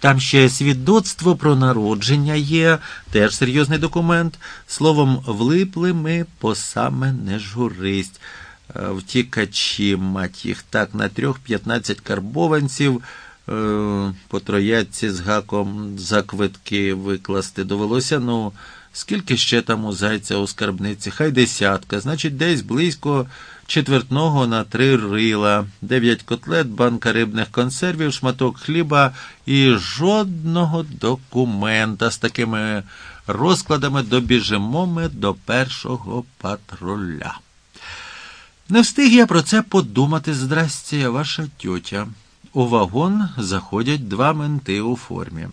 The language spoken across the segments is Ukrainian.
Там ще свідоцтво про народження є, теж серйозний документ. Словом, влипли ми по саме не журисть. Е, Втікачі, мать їх так, на трьох п'ятнадцять карбованців. Е, По трояці з гаком за квитки викласти довелося. Ну, скільки ще там у зайця у скарбниці? Хай десятка. Значить, десь близько четвертного на три рила, дев'ять котлет, банка рибних консервів, шматок хліба і жодного документа з такими розкладами добіжимо ми до першого патруля. Не встиг я про це подумати, здрасте, ваша тьотя. У вагон заходять два менти у формі.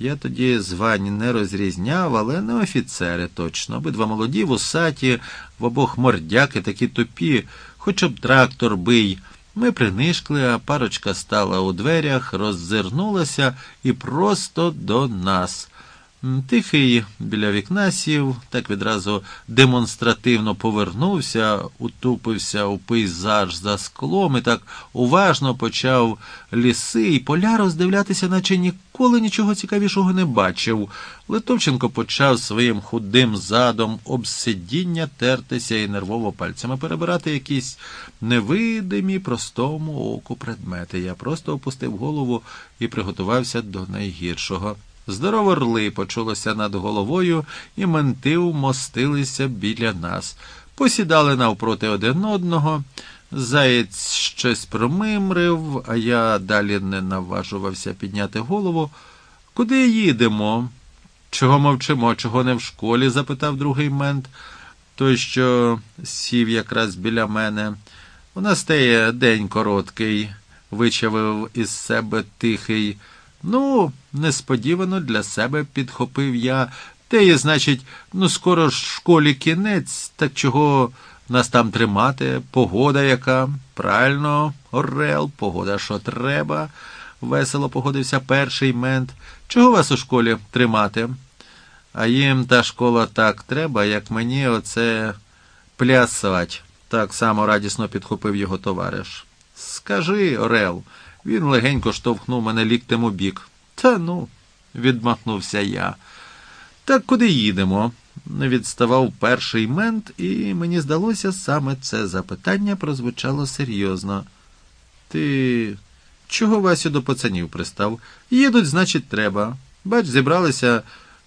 Я тоді звань не розрізняв, але не офіцери точно. Обидва молоді, вусаті, в обох мордяки такі тупі, хоч б трактор бий. Ми принишкли, а парочка стала у дверях, роззирнулася і просто до нас. Тихий біля вікна сів, так відразу демонстративно повернувся, утупився у пейзаж за склом і так уважно почав ліси і поля роздивлятися, наче ніколи нічого цікавішого не бачив. Литовченко почав своїм худим задом об сидіння тертися і нервово пальцями перебирати якісь невидимі простому оку предмети. Я просто опустив голову і приготувався до найгіршого. Здорово орли почулося над головою, і менти вмостилися біля нас. Посідали навпроти один одного. Заєць щось промимрив, а я далі не наважувався підняти голову. Куди їдемо? Чого мовчимо, чого не в школі? запитав другий мент, той, що сів якраз біля мене. У нас теє день короткий, вичавив із себе тихий. Ну, несподівано для себе підхопив я. Те є, значить, ну скоро ж школі кінець, так чого нас там тримати? Погода яка? Правильно, Орел, погода, що треба, весело погодився перший мент. Чого вас у школі тримати? А їм та школа так треба, як мені оце плясать, так само радісно підхопив його товариш. Скажи, Орел. Він легенько штовхнув мене ліктем у бік. Та ну, відмахнувся я. Так куди їдемо? Відставав перший мент, і мені здалося, саме це запитання прозвучало серйозно. Ти чого Васю до пацанів пристав? Їдуть, значить, треба. Бач, зібралися,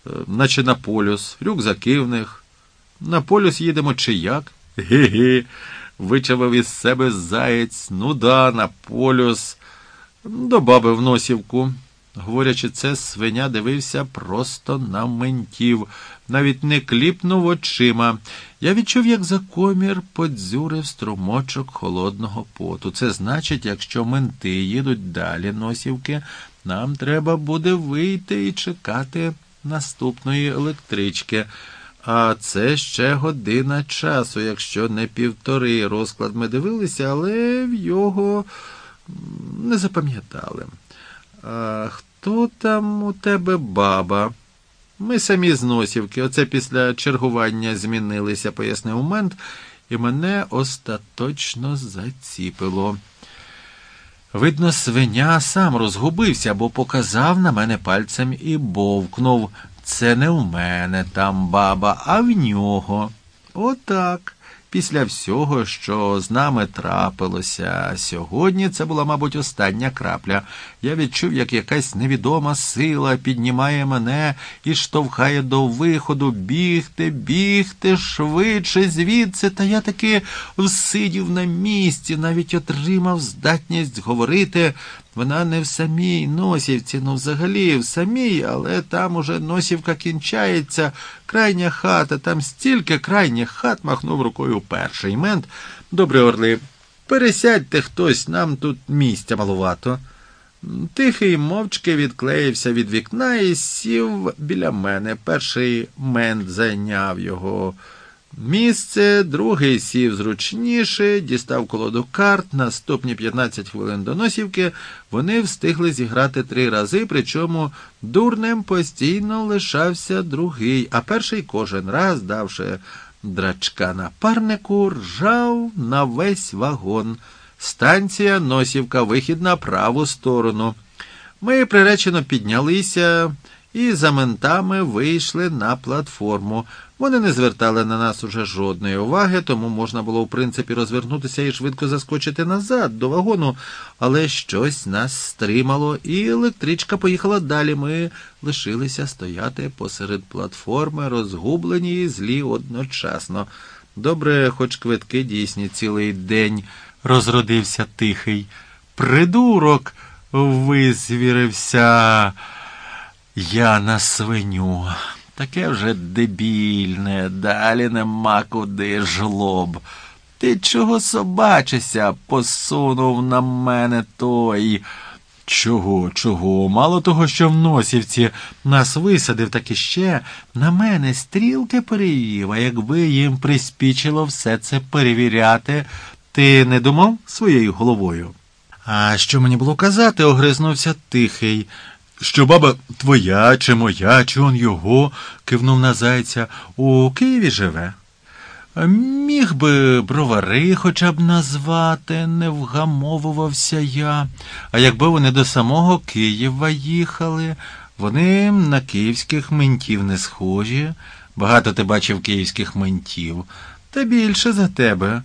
е, наче на полюс, рюкзаки в них. На полюс їдемо чи як? Ге-ге, вичавив із себе заєць. Ну да, на полюс. До баби в носівку. Говорячи це, свиня дивився просто на ментів, навіть не кліпнув очима. Я відчув, як за комір подзюрив струмочок холодного поту. Це значить, якщо менти їдуть далі носівки, нам треба буде вийти і чекати наступної електрички. А це ще година часу, якщо не півтори розклад ми дивилися, але в його не запам'ятали. А хто там у тебе баба? Ми самі з носівки. Оце після чергування змінилися, пояснив мент, і мене остаточно заціпило. Видно, свиня сам розгубився, бо показав на мене пальцем і бовкнув. Це не в мене там баба, а в нього. Отак. Після всього, що з нами трапилося сьогодні, це була, мабуть, остання крапля. Я відчув, як якась невідома сила піднімає мене і штовхає до виходу бігти, бігти швидше звідси. Та я таки всидів на місці, навіть отримав здатність говорити. Вона не в самій носівці, ну взагалі в самій, але там уже носівка кінчається, крайня хата, там стільки крайніх хат махнув рукою перший мент. Добре, орли, пересядьте хтось, нам тут місця малувато. Тихий мовчки відклеївся від вікна і сів біля мене. Перший мент зайняв його. Місце, другий сів зручніше, дістав колоду карт. Наступні 15 хвилин до носівки вони встигли зіграти три рази, причому дурнем постійно лишався другий, а перший кожен раз, давши драчка напарнику, ржав на весь вагон. Станція носівка, вихід на праву сторону. Ми приречено піднялися і за ментами вийшли на платформу. Вони не звертали на нас уже жодної уваги, тому можна було, в принципі, розвернутися і швидко заскочити назад до вагону, але щось нас стримало, і електричка поїхала далі. Ми лишилися стояти посеред платформи, розгублені і злі одночасно. Добре, хоч квитки дійсні цілий день, розродився тихий. Придурок визвірився. Я на свиню. Таке вже дебільне, далі нема куди жлоб. Ти чого собачишся? посунув на мене той. Чого, чого? Мало того, що в носівці нас висадив, так іще на мене стрілки перевів, а якби їм приспічило все це перевіряти, ти не думав своєю головою? А що мені було казати? огризнувся тихий. Що баба твоя, чи моя, чи он його, кивнув на зайця, у Києві живе. Міг би бровари хоча б назвати, не вгамовувався я. А якби вони до самого Києва їхали, вони на київських ментів не схожі. Багато ти бачив київських ментів, та більше за тебе.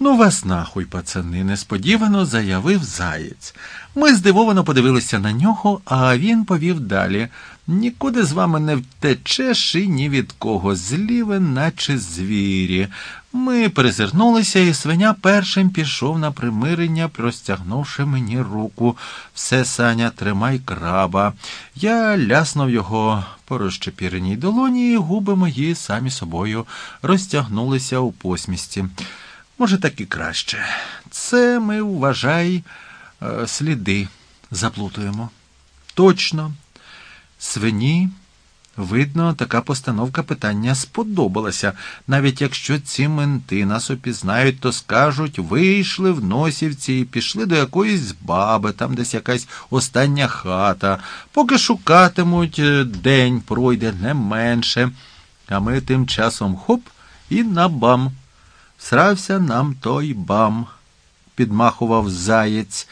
Ну, вас нахуй, пацани, несподівано заявив заєць. Ми здивовано подивилися на нього, а він повів далі. Нікуди з вами не втечеш і ні від кого, зліве, наче звірі. Ми перезирнулися, і свиня першим пішов на примирення, простягнувши мені руку. Все, Саня, тримай краба. Я ляснув його по розчепіреній долоні, і губи мої самі собою розтягнулися у посмісті. Може, так і краще. Це ми, вважай, е, сліди заплутуємо. Точно, свині, видно, така постановка питання сподобалася. Навіть якщо ці менти нас опізнають, то скажуть, вийшли в носівці і пішли до якоїсь баби, там десь якась остання хата, поки шукатимуть, е, день пройде не менше. А ми тим часом хоп і на бам. Срався нам той бам, підмахував заєць.